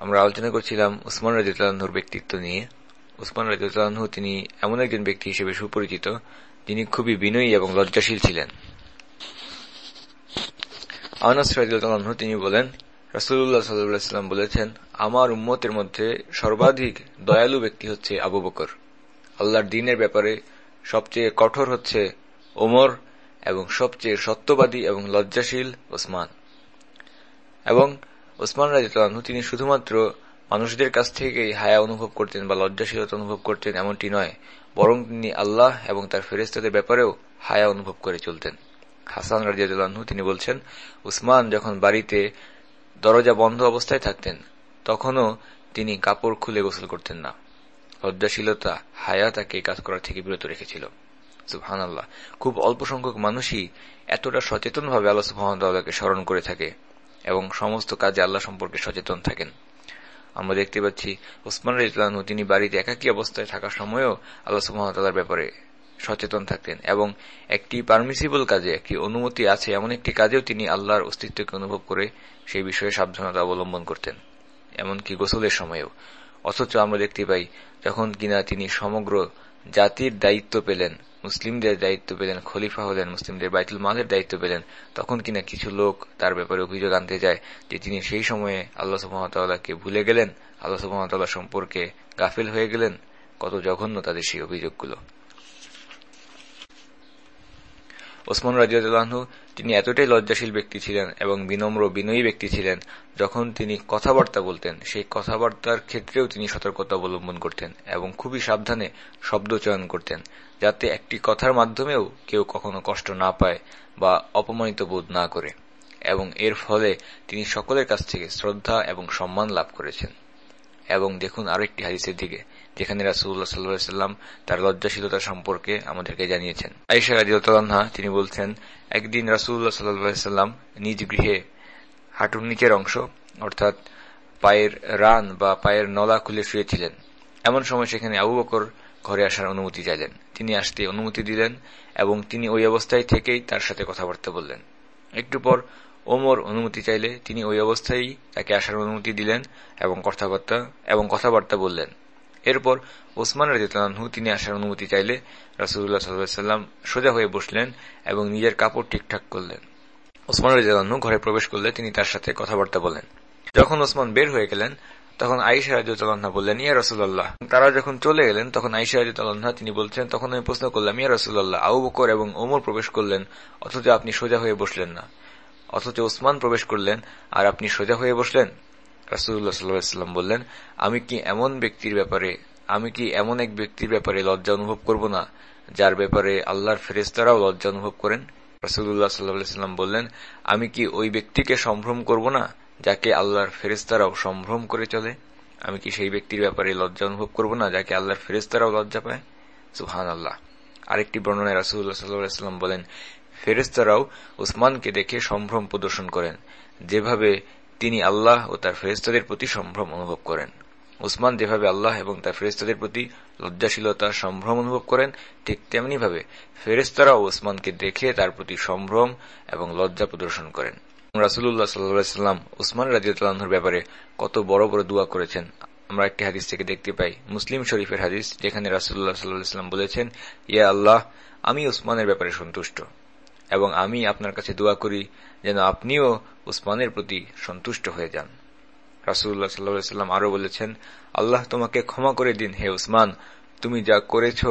আমরা আলোচনা করছিলাম উসমান রাজিউল্লাহর ব্যক্তিত্ব নিয়ে। উসমান রাজিউল্লাহ তিনি এমন একজন ব্যক্তি হিসেবে সুপরিচিত, যিনি খুবই বিনয়ী এবং লজ্জাশীল ছিলেন। আনাস রাজিউল্লাহ তিনি বলেন রাসুল্লাহ সাল্লাম বলেছেন, আমার উম্মতের মধ্যে সর্বাধিক দয়ালু ব্যক্তি হচ্ছে আবু বকর। আল্লাহর দিনের ব্যাপারে সবচেয়ে কঠোর হচ্ছে ওমর এবং সবচেয়ে সত্যবাদী এবং লজ্জাশীল ওসমান। এবং ওসমান রাজিতালু তিনি শুধুমাত্র মানুষদের কাছ থেকেই হায়া অনুভব করতেন বা লজ্জাশীলতা অনুভব করতেন এমনটি নয়, বরং তিনি আল্লাহ এবং তার ফেরেস্তাদের ব্যাপারেও হায়া অনুভব করে চলতেন। হাসান রাজিয়াদু তিনি বলছেন উসমান যখন বাড়িতে দরজা বন্ধ অবস্থায় থাকতেন, তখনও তিনি কাপড় খুলে গোসল করতেন না। লজ্জাশীলতা, হায়া তাকে কাজ করার থেকে বিরত রেখেছিল। আল্লাহ খুব অল্প সংখ্যক মানুষই এতটা সচেতনভাবে সুহামতাল্লাহকে স্মরণ করে থাকে। এবং সমস্ত কাজে আল্লাহ সম্পর্কে সচেতন থাকেন। আমরা দেখতে পাচ্ছি ওসমান রাজু তিনি বাড়িতে একাকী অবস্থায় থাকার সময়ও আল্লাহ সুহামতাল্লাহর ব্যাপারে সচেতন থাকতেন এবং একটি পারমিসিবল কাজে, একটি অনুমতি আছে, এমন একটি কাজেও তিনি আল্লাহর অস্তিত্বকে অনুভব করে সেই বিষয়ে সাবধানতা অবলম্বন করতেন, এমনকি গোসলের সময়েও। অথচ আমরা দেখতে পাই, যখন কিনা তিনি সমগ্র জাতির দায়িত্ব পেলেন, মুসলিমদের দায়িত্ব পেলেন, খলিফা হলেন, মুসলিমদের বাইতুল মালের দায়িত্ব পেলেন, তখন কিনা কিছু লোক তার ব্যাপারে অভিযোগ আনতে যায় যে তিনি সেই সময়ে আল্লাহ সুহামতাল্লাহকে ভুলে গেলেন, আল্লাহ সুহামতাল্লাহ সম্পর্কে গাফিল হয়ে গেলেন, কত জঘন্য তাদের সেই অভিযোগগুলো। ওসমান রাজিয়ালহু তিনি এতটাই লজ্জাশীল ব্যক্তি ছিলেন এবং বিনম্র, বিনয়ী ব্যক্তি ছিলেন, যখন তিনি কথাবার্তা বলতেন, সেই কথাবার্তার ক্ষেত্রেও তিনি সতর্কতা অবলম্বন করতেন এবং খুবই সাবধানে শব্দ চয়ন করতেন, যাতে একটি কথার মাধ্যমেও কেউ কখনো কষ্ট না পায় বা অপমানিত বোধ না করে। এবং এর ফলে তিনি সকলের কাছ থেকে শ্রদ্ধা এবং সম্মান লাভ করেছেন। এবং দেখুন আরেকটি হাদিসের দিকে। যেখানে রাসুল্লাহ সাল্লাম তার লজ্জাশীলতা সম্পর্কে আমাদেরকে জানিয়েছেন। আইসা রাজিউল্লাহা তিনি বলছেন, একদিন রাসুল্লাহ সাল্লাম নিজ গৃহে হাঁটুর নিচের অংশ, অর্থাৎ পায়ের রান বা পায়ের নলা খুলে শুয়েছিলেন। এমন সময় সেখানে আবু বকর ঘরে আসার অনুমতি চাইলেন। তিনি আসতে অনুমতি দিলেন এবং তিনি ওই অবস্থায় থেকেই তার সাথে কথাবার্তা বললেন। একটু পর ওমর অনুমতি চাইলে তিনি ওই অবস্থায় তাকে আসার অনুমতি দিলেন এবং কথাবার্তা এবং কথাবার্তা বললেন। এরপর ওসমান রাজিতানহু তিনি আসার অনুমতি চাইলে রাসুল্লাহ সাল্লাম সোজা হয়ে বসলেন এবং নিজের কাপড় ঠিকঠাক করলেন। ওসমান রাজিতানহু ঘরে প্রবেশ করলে তিনি তার সাথে কথাবার্তা বলেন। যখন ওসমান বের হয়ে গেলেন, তখন আইসা রাজুতাল্লাহ বললেন, ইয়া রসুল্লাহ তারা যখন চলে গেলেন, তখন আইসা রাজুতাল্লাহ তিনি বলছেন, তখন আমি প্রশ্ন করলাম, ইয়া রসুল্লাহ আউ বকর এবং ওমর প্রবেশ করলেন, অথচ আপনি সোজা হয়ে বসলেন না। অথচ ওসমান প্রবেশ করলেন, আর আপনি সোজা হয়ে বসলেন? রাসুল্লাহ সাল্লাম বললেন, আমি কি এমন ব্যক্তির ব্যাপারে, আমি কি এমন এক ব্যক্তির ব্যাপারে লজ্জা অনুভব করব না, যার ব্যাপারে আল্লাহর ফেরেস্তারাও লজ্জা অনুভব করেন? রাসুল্লাহ সাল্লাম বললেন, আমি কি ওই ব্যক্তিকে সম্ভ্রম করব না, যাকে আল্লাহর ফেরেস্তারাও সম্ভ্রম করে চলে? আমি কি সেই ব্যক্তির ব্যাপারে লজ্জা অনুভব করব না, যাকে আল্লাহর ফেরেস্তারাও লজ্জা পায়? সুহান আল্লাহ আরেকটি বর্ণনায় রাসুল্লাহ সাল্লাম বলেন ফেরেস্তারাও উসমানকে দেখে সম্ভ্রম প্রদর্শন করেন। যেভাবে তিনি আল্লাহ ও তার ফেরেস্তাদের প্রতি সম্ভ্রম অনুভব করেন। উসমান যেভাবে আল্লাহ এবং তার ফেরেস্তাদের প্রতি লজ্জাশীলতা, সম্ভ্রম অনুভব করেন, ঠিক তেমনিভাবে ফেরেস্তারাও ওসমানকে দেখে তার প্রতি সম্ভ্রম এবং লজ্জা প্রদর্শন করেন। রাসুল্লাহ সাল্লাম উসমান রাজিউল্লাহর ব্যাপারে কত বড় বড় দোয়া করেছেন। আমরা একটি হাদিস থেকে দেখতে পাই, মুসলিম শরীফের হাদিস, যেখানে রাসুল্লাহ সাল্লাম বলেছেন, ইয়া আল্লাহ, আমি উসমানের ব্যাপারে সন্তুষ্ট। এবং আমি আপনার কাছে দোয়া করি যেন আপনিও উসমানের প্রতি সন্তুষ্ট হয়ে যান। রাসুল্লাহ সাল্লাম আরও বলেছেন, আল্লাহ তোমাকে ক্ষমা করে দিন হে উসমান। তুমি যা করেছ,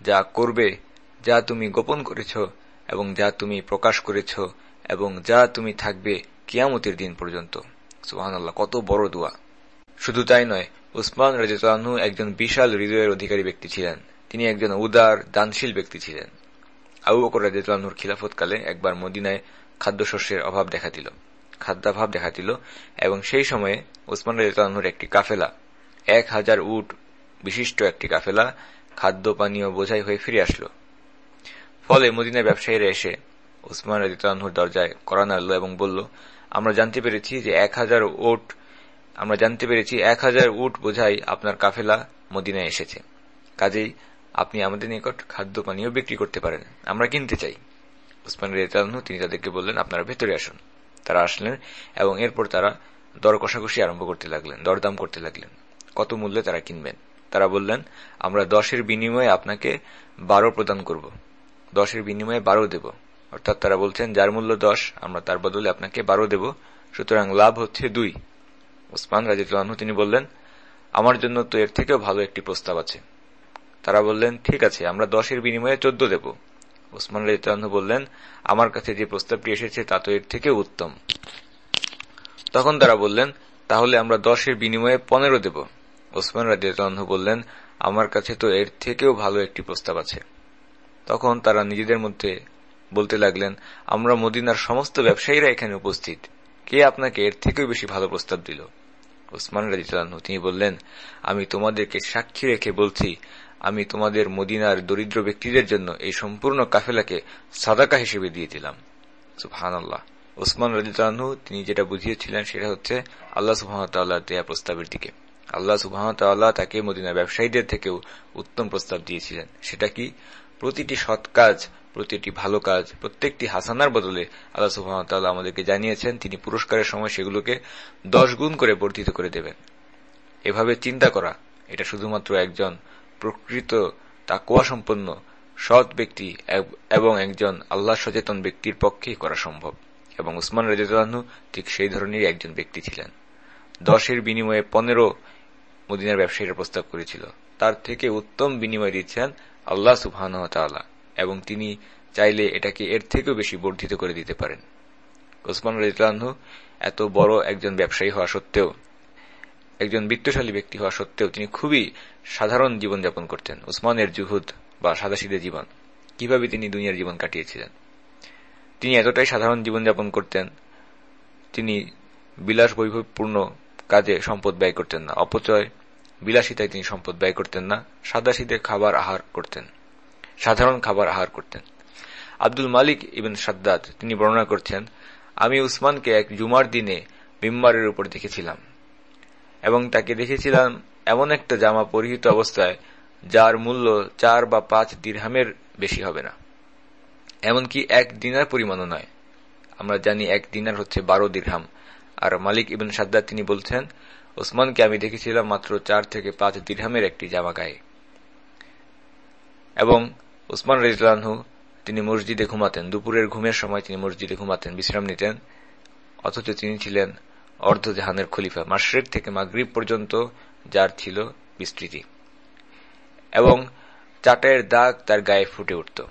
যা করবে, যা তুমি গোপন করেছ এবং যা তুমি প্রকাশ করেছ এবং যা তুমি থাকবে কিয়ামতের দিন পর্যন্ত। কত বড় দোয়া। শুধু তাই নয়, উসমান রাজু একজন বিশাল হৃদয়ের অধিকারী ব্যক্তি ছিলেন। তিনি একজন উদার, দানশীল ব্যক্তি ছিলেন। আবু বকর রাজিউল্লাহর খিলাফতকালে একবার মদিনায় খাদ্যশস্যের অভাব দেখা দিল। খাদ্যাভাব দেখা দিল এবং সেই সময়ে উসমান রাজিউল্লাহর একটি কাফেলা, এক হাজার উট বিশিষ্ট একটি কাফেলা খাদ্য পানীয় বোঝাই হয়ে ফিরে আসলো। ফলে মদিনার ব্যবসায়ীরা এসে উসমান রাজিউল্লাহর দরজায় করা নাড়ল এবং বলল, আমরা জানতে পেরেছি যে এক হাজার উট, আমরা জানতে পেরেছি এক হাজার উট বোঝাই আপনার কাফেলা মদিনায় এসেছে। কাজেই আপনি আমাদের নিকট খাদ্য পানীয় বিক্রি করতে পারেন। আমরা কিনতে চাই। উসমান রেতালনু তিনি তাদেরকে বললেন, আপনারা ভেতরে আসুন। তারা আসলেন এবং এরপর তারা দর কষাকষি আরম্ভ করতে লাগলেন, দরদাম করতে লাগলেন। কত মূল্যে তারা কিনবেন? তারা বললেন, আমরা দশের বিনিময়ে আপনাকে বারো প্রদান করব। দশের বিনিময়ে বারো দেব। অর্থাৎ তারা বলছেন, যার মূল্য দশ, আমরা তার বদলে আপনাকে বারো দেব। সুতরাং লাভ হচ্ছে দুই। ওসমান রাজিতুল্লাহ তিনি বললেন, আমার জন্য তো এর থেকেও ভালো একটি প্রস্তাব আছে। তারা বললেন, ঠিক আছে, আমরা দশের বিনিময়ে চোদ্দ দেব। ওসমান রাজিতুল্লাহ বললেন, আমার কাছে যে প্রস্তাবটি এসেছে, তা তো এর থেকেও উত্তম। তখন তারা বললেন, তাহলে আমরা দশের বিনিময়ে পনেরো দেব। ওসমান রাজিউল্লাহ বললেন, আমার কাছে তো এর থেকেও ভালো একটি প্রস্তাব আছে। তখন তারা নিজেদের মধ্যে বলতে লাগলেন, আমরা মদিনার সমস্ত ব্যবসায়ীরা এখানে উপস্থিত। কে আপনাকে এর থেকেও বেশি ভালো প্রস্তাব দিল? ওসমান রাজিউল্লাহ তিনি বললেন, আমি তোমাদেরকে সাক্ষী রেখে বলছি আমি তোমাদের মদিনার দরিদ্র ব্যক্তিদের জন্য এই সম্পূর্ণ কাফেলাকে সাদাকা হিসেবে দিয়ে দিলাম সুহান আল্লাহ ওসমান তিনি যেটা বুঝিয়েছিলেন সেটা হচ্ছে আল্লাহ সুহামতাল্লাহ দেয়া প্রস্তাবের দিকে। আল্লাহ সুবাহতাল্লাহ তাকে মদিনার ব্যবসায়ীদের থেকেও উত্তম প্রস্তাব দিয়েছিলেন। সেটা কি? প্রতিটি সৎ কাজ, প্রতিটি ভালো কাজ, প্রত্যেকটি হাসানার বদলে আল্লাহ সুবাহতাল্লাহ আমাদেরকে জানিয়েছেন, তিনি পুরস্কারের সময় সেগুলোকে দশ গুণ করে বর্ধিত করে দেবেন। এভাবে চিন্তা করা, এটা শুধুমাত্র একজন প্রকৃত তাকুয়া সম্পন্ন সৎ ব্যক্তি এবং একজন আল্লাহ সচেতন ব্যক্তির পক্ষেই করা সম্ভব। এবং উসমান রাজু ঠিক সেই ধরনের একজন ব্যক্তি ছিলেন। দশের বিনিময়ে পনেরো মদিনার ব্যবসায়ীরা প্রস্তাব করেছিল। তার থেকে উত্তম বিনিময় দিচ্ছেন আল্লাহ সুবহান এবং তিনি চাইলে এটাকে এর থেকেও বেশি বর্ধিত করে দিতে পারেন। ওসমান রাজিউল্লাহ এত বড় একজন ব্যবসায়ী হওয়া সত্ত্বেও একজন বিত্তশালী ব্যক্তি হওয়া সত্ত্বেও তিনি খুবই সাধারণ জীবনযাপন করতেন। উসমানের জুহুদ বা সাদাসিদে জীবন। কীভাবে তিনি দুনিয়ার জীবন কাটিয়েছিলেন? তিনি এতটাই সাধারণ জীবনযাপন করতেন, তিনি বিলাস বৈভবপূর্ণ কাজে সম্পদ ব্যয় করতেন না। অপচয়, বিলাসিতায় তিনি সম্পদ ব্যয় করতেন না। সাদাসিদে খাবার আহার করতেন, সাধারণ খাবার আহার করতেন। আব্দুল মালিক ইবেন সাদ্দাত তিনি বর্ণনা করছেন, আমি উসমানকে এক জুমার দিনে বিম্বারের উপর দেখেছিলাম। এবং তাকে দেখেছিলাম এমন একটা জামা পরিহিত অবস্থায়, যার মূল্য চার বা পাঁচ দীর্হামের বেশি হবে না। এমনকি এক দিনার পরিমাণও নয়। আমরা জানি এক দিনার হচ্ছে বারো দীর্হাম। আর মালিক ইবিন সাদ্দার তিনি বলছেন, ওসমানকে আমি দেখেছিলাম মাত্র চার থেকে পাঁচ দীর্হামের একটি জামা গায়ে। এবং ওসমান রেজলানহু তিনি মসজিদে ঘুমাতেন। দুপুরের ঘুমের সময় তিনি মসজিদে ঘুমাতেন, বিশ্রাম নিতেন। অথচ তিনি ছিলেন অর্ধ জাহানের খলিফা মাসরেক থেকে মাগরীব পর্যন্ত যার ছিল বিস্তৃতি। এবং চাটায়ের দাগ তার গায়ে ফুটে উঠত।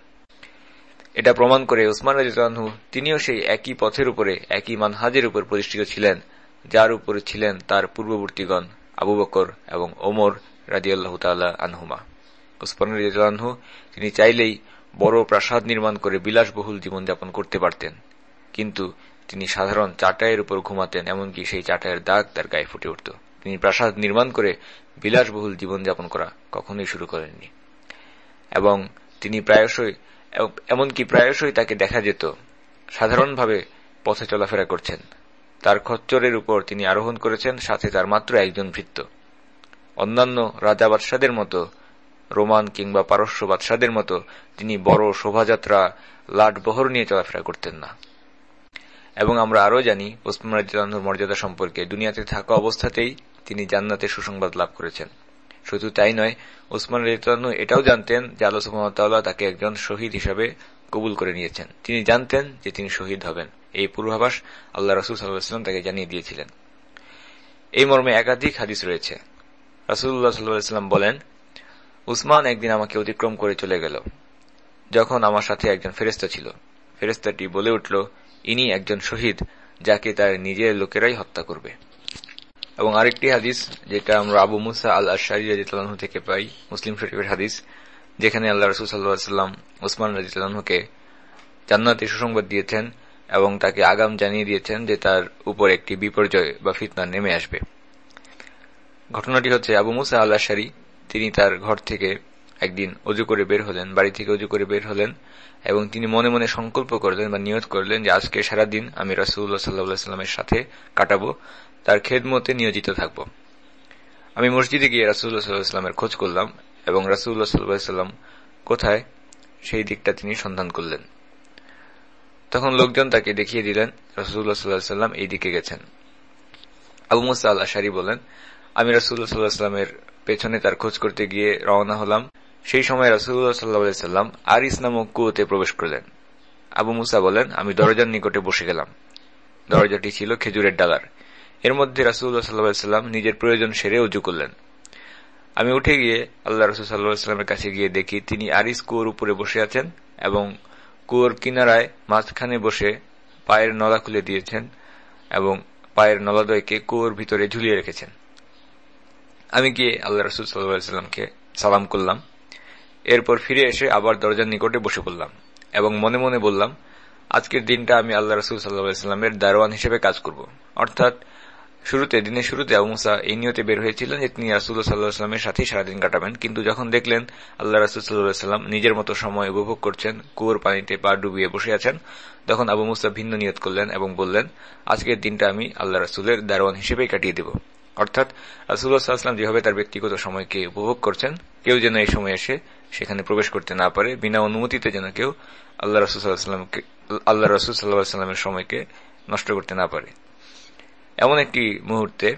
এটা প্রমাণ করে উসমান রাজু তিনিও সেই একই পথের উপরে, একই মানহাজের উপর প্রতিষ্ঠিত ছিলেন, যার উপরে ছিলেন তার পূর্ববর্তীগণ আবু বকর এবং ওমর রাজিয়াল্লাহ তাল্লাহ আনহুমা। উসমান রাজু তিনি চাইলেই বড় প্রাসাদ নির্মাণ করে বিলাসবহুল জীবনযাপন করতে পারতেন। কিন্তু তিনি সাধারণ চাটাইয়ের উপর ঘুমাতেন, এমনকি সেই চাটাইয়ের দাগ তার গায়ে ফুটে উঠত। তিনি প্রাসাদ নির্মাণ করে বিলাসবহুল জীবনযাপন করা কখনোই শুরু করেননি। এবং তিনি প্রায়শই এমনকি প্রায়শই তাকে দেখা যেত, সাধারণভাবে পথে চলাফেরা করছেন। তার খচ্চরের উপর তিনি আরোহণ করেছেন, সাথে তার মাত্র একজন ভৃত্য। অন্যান্য রাজা বাদশাদের মতো, রোমান কিংবা পারস্য বাদশাদের মতো, তিনি বড় শোভাযাত্রা, লাটবহর নিয়ে চলাফেরা করতেন না। এবং আমরা আরও জানি ওসমান রাজিউর মর্যাদা সম্পর্কে। দুনিয়াতে থাকা অবস্থাতেই তিনি জান্নাতে সুসংবাদ লাভ করেছেন। শুধু তাই নয়, ওসমান রাজিউল্লাহ এটাও জানতেন যে আল্লাহ সুহামতাল্লাহ তাকে একজন শহীদ হিসাবে কবুল করে নিয়েছেন। তিনি জানতেন যে তিনি শহীদ হবেন। এই পূর্বাভাস আল্লাহ রসুল সাল্লাহাম তাকে জানিয়ে দিয়েছিলেন। এই মর্মে একাধিক হাদিস রয়েছে। রাসুল্লাহ সাল্লাহাম বলেন উসমান একদিন আমাকে অতিক্রম করে চলে গেল। যখন আমার সাথে একজন ফেরেস্তা ছিল। ফেরেস্তাটি বলে উঠল ইনি একজন শহীদ, যাকে তার নিজের লোকেরাই হত্যা করবে। এবং আরেকটি হাদিস, যেটা আমরা আবু মুসা আল আশারি রাজিতালহ থেকে পাই, মুসলিম শরীফের হাদিস, যেখানে আল্লাহ রসুল সাল্লাহাম ওসমান রাজিতালহকে জান্নাতে সুসংবাদ দিয়েছেন এবং তাকে আগাম জানিয়ে দিয়েছেন যে তার উপর একটি বিপর্যয় বা ফিতনা নেমে আসবে। ঘটনাটি হচ্ছে আবু মুসা আল্লাহ সারি তিনি তার ঘর থেকে একদিন অজু করে বের হলেন, বাড়ি থেকে অজু করে বের হলেন, এবং তিনি মনে মনে সংকল্প করলেন বা নিয়ত করলেন যে আজকে সারাদিন আমি রাসুল্লাহ সাল্লাহ সাল্লামের সাথে কাটাবো, তার খেদমতে নিয়োজিত থাকব। আমি মসজিদে গিয়ে রাসুল্লাহ সাল্লাহামের খোঁজ করলাম এবং রাসুল্লাহ সাল্লাহাম কোথায়? সেই দিকটা তিনি সন্ধান করলেন। তখন লোকজন তাকে দেখিয়ে দিলেন রাসুল্লাহ সাল্লাহ সাল্লাম এই দিকে গেছেন। আবু মুসা আল্লাহ বলেন, আমি রাসুল্লাহ সাল্লাহ সাল্লামের পেছনে তার খোঁজ করতে গিয়ে রওনা হলাম। সেই সময় রাসুল্লাহ সাল্লাহ সাল্লাম আরিস নামক কুয়োতে প্রবেশ করলেন। আবু মুসা বলেন, আমি দরজার নিকটে বসে গেলাম। দরজাটি ছিল খেজুরের ডালার। এর মধ্যে রাসুল্লাহ সাল্লাহ সাল্লাম নিজের প্রয়োজন সেরে উজু করলেন। আমি উঠে গিয়ে আল্লাহ রসুল সাল্লাহ সাল্লামের কাছে গিয়ে দেখি তিনি আরিস কুয়োর উপরে বসে আছেন এবং কুয়োর কিনারায় মাঝখানে বসে পায়ের নলা খুলে দিয়েছেন এবং পায়ের নলাদয়কে কুয়োর ভিতরে ঝুলিয়ে রেখেছেন। আমি গিয়ে আল্লাহ রসুল সাল্লাহামকে সালাম করলাম। এরপর ফিরে এসে আবার দরজার নিকটে বসে পড়লাম এবং মনে মনে বললাম, আজকের দিনটা আমি আল্লাহ রসুল সাল্লাহামের দারোয়ান হিসেবে কাজ করব। অর্থাৎ শুরুতে, দিনের শুরুতে আবু মুসা এই নিয়তে বের হয়েছিলেন যে তিনি রাসুল্লাহ সাল্লাহামের সাথেই সারাদিন কাটাবেন। কিন্তু যখন দেখলেন আল্লাহ রাসুল সাল্লাহ সাল্লাম নিজের মতো সময় উপভোগ করছেন, কুয়োর পানিতে পা ডুবিয়ে বসে আছেন, তখন আবু মুসা ভিন্ন নিয়ত করলেন এবং বললেন, আজকের দিনটা আমি আল্লাহ রাসুলের দারোয়ান হিসেবেই কাটিয়ে দেব। অর্থাৎ রাসুল্লাহ সাল্লাম যেভাবে তার ব্যক্তিগত সময়কে উপভোগ করছেন, কেউ যেন এই সময় এসে সেখানে প্রবেশ করতে না পারে, বিনা অনুমতিতে যেন কেউ আল্লাহ রসুল আল্লাহ রসুল সাল্লাহ সাল্লামের সময়কে নষ্ট করতে না পারে। এমন একটি মুহূর্তে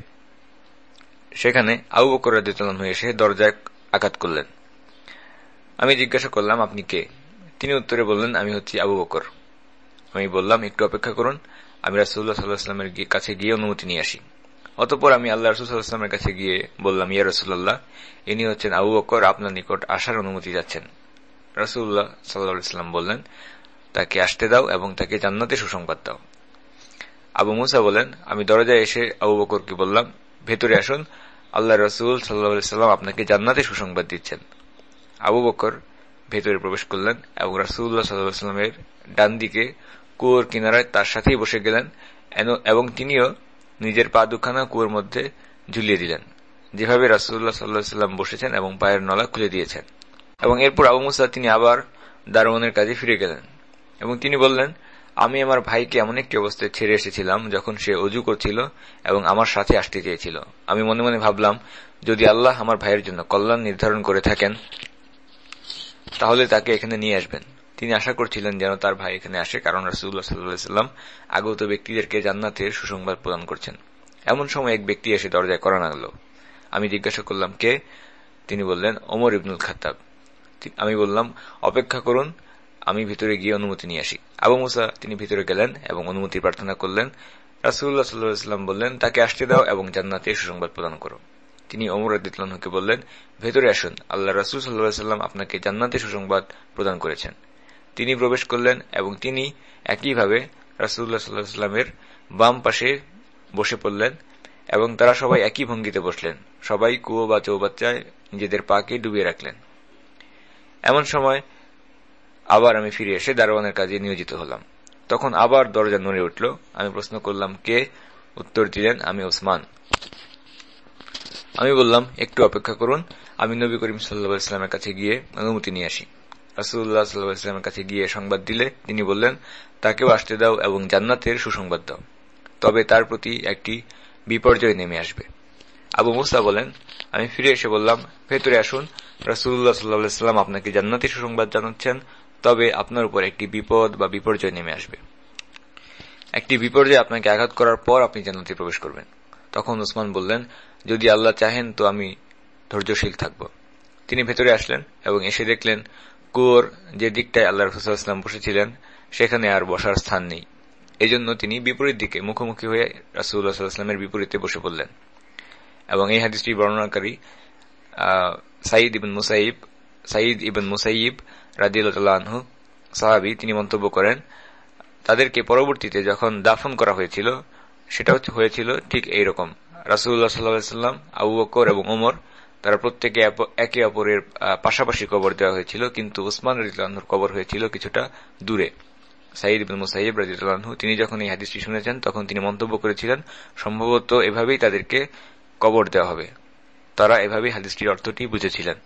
সেখানে আবু বকর রাদিতালন হয়ে এসে দরজায় আঘাত করলেন। আমি জিজ্ঞাসা করলাম, আপনি কে? তিনি উত্তরে বললেন, আমি হচ্ছি আবু বকর। আমি বললাম, একটু অপেক্ষা করুন, আমি রাসুল্লাহ সাল্লাহামের কাছে গিয়ে অনুমতি নিয়ে আসি। অতপর আমি আল্লাহ রসুল সাল্লাহামের কাছে গিয়ে বললাম, ইয়া রসুল্লাহ ইনি হচ্ছেন আবু বকর, আপনার নিকট আসার অনুমতি যাচ্ছেন। রসুল্লাহ সাল্লাহাম বললেন, তাকে আসতে দাও এবং তাকে জান্নাতে সুসংবাদ দাও। আবু মুসা বলেন আমি দরজায় এসে আবু বকরকে বললাম, ভেতরে আসুন, আল্লাহ রসুল সাল্লাহাম আপনাকে জান্নাতে সুসংবাদ দিচ্ছেন। আবু বকর ভেতরে প্রবেশ করলেন এবং রাসুল্লাহ সাল্লাহামের ডান দিকে কুয়োর কিনারায় তার সাথেই বসে গেলেন এবং তিনিও নিজের পা দুখানা কুয়োর মধ্যে ঝুলিয়ে দিলেন। যেভাবে রাসুল্লাহ সাল্লাহ সাল্লাম বসেছেন এবং পায়ের নলা খুলে দিয়েছেন। এবং এরপর আবু মুসা তিনি আবার দারোয়ানের কাজে ফিরে গেলেন। এবং তিনি বললেন, আমি আমার ভাইকে এমন একটি অবস্থায় ছেড়ে এসেছিলাম যখন সে অজু করছিল এবং আমার সাথে আসতে চেয়েছিল। আমি মনে মনে ভাবলাম, যদি আল্লাহ আমার ভাইয়ের জন্য কল্যাণ নির্ধারণ করে থাকেন, তাহলে তাকে এখানে নিয়ে আসবেন। তিনি আশা করছিলেন যেন তার ভাই এখানে আসে, কারণ রাসুল্লাহ সাল্লাম আগত ব্যক্তিদেরকে জান্নাতের সুসংবাদ প্রদান করছেন। এমন সময় এক ব্যক্তি এসে দরজায় করা নাগল আমি জিজ্ঞাসা করলাম, কে? তিনি বললেন, ওমর ইবনুল খাতাব আমি বললাম, অপেক্ষা করুন, আমি ভিতরে গিয়ে অনুমতি নিয়ে আসি। আবু মুসা, তিনি ভিতরে গেলেন এবং অনুমতি প্রার্থনা করলেন। রাসুল্লাহ সাল্লাহাম বললেন, তাকে আসতে দাও এবং জান্নাতে সুসংবাদ প্রদান করো। তিনি অমর আদিতলানহকে বললেন, ভেতরে আসুন। আল্লাহ রাসুল সাল্লাহ আপনাকে জান্নাতে সুসংবাদ প্রদান করেছেন। তিনি প্রবেশ করলেন এবং তিনি একইভাবে রাসুল্লাহ সাল্লাহ সাল্লামের বাম পাশে বসে পড়লেন এবং তারা সবাই একই ভঙ্গিতে বসলেন। সবাই কুয়ো বা চৌবাচ্চায় নিজেদের পাকে ডুবিয়ে রাখলেন। এমন সময় আবার আমি ফিরে এসে দারোয়ানের কাজে নিয়োজিত হলাম। তখন আবার দরজা নড়ে উঠল। আমি প্রশ্ন করলাম, কে? উত্তর দিলেন, আমি ওসমান। আমি বললাম, একটু অপেক্ষা করুন। আমি নবী করিম সাল্লা ইসলামের কাছে গিয়ে অনুমতি নিয়ে আসি। রাসুল্লাহ সাল্লাহ ইসলামের কাছে গিয়ে সংবাদ দিলে, তিনি বললেন, তাকেও আসতে দাও এবং জান্নাতের সুসংবাদ দাও। তবে তার প্রতি একটি বিপর্যয় নেমে আসবে। আবু মুসা বলেন, আমি ফিরে এসে বললাম, ভেতরে আসুন। রাসুল্লাহ সাল্লাহ সাল্লাম আপনাকে জান্নাতি সুসংবাদ জানাচ্ছেন, তবে আপনার উপর একটি বিপদ বা বিপর্যয় নেমে আসবে। একটি বিপর্যয় আপনাকে আঘাত করার পর আপনি জান্নাতে প্রবেশ করবেন। তখন উসমান বললেন, যদি আল্লাহ চাহেন তো আমি ধৈর্যশীল থাকব। তিনি ভেতরে আসলেন এবং এসে দেখলেন কুয়োর যে দিকটায় আল্লাহ রসুলাম বসেছিলেন, সেখানে আর বসার স্থান নেই। এজন্য তিনি বিপরীত দিকে, মুখোমুখি হয়ে রাসুল্লাহামের বিপরীতে বসে পড়লেন। এবং এই হাদিসটি বর্ণনাকারী সাইদ ইবিন মুসাইব সাইদ ইবিন মুসাইব রাজিউল্লাহ সাহাবি, তিনি মন্তব্য করেন, তাদেরকে পরবর্তীতে যখন দাফন করা হয়েছিল, সেটা হয়েছিল ঠিক এইরকম। রাসুল্লাহ সাল্লাম আবু বকর এবং ওমর তারা প্রত্যেকে একে অপরের পাশাপাশি কবর দেওয়া হয়েছিল, কিন্তু উসমান রাজিউল্লাহর কবর হয়েছিল কিছুটা দূরে। সাইদ ইবিন মুসাইব রাজিউল্লাহ তিনি যখন এই হাদিসটি শুনেছেন, তখন তিনি মন্তব্য করেছিলেন, সম্ভবত এভাবেই তাদেরকে কবর দেওয়া হবে। তারা এভাবেই হাদিসটির অর্থটি বুঝেছিলেন।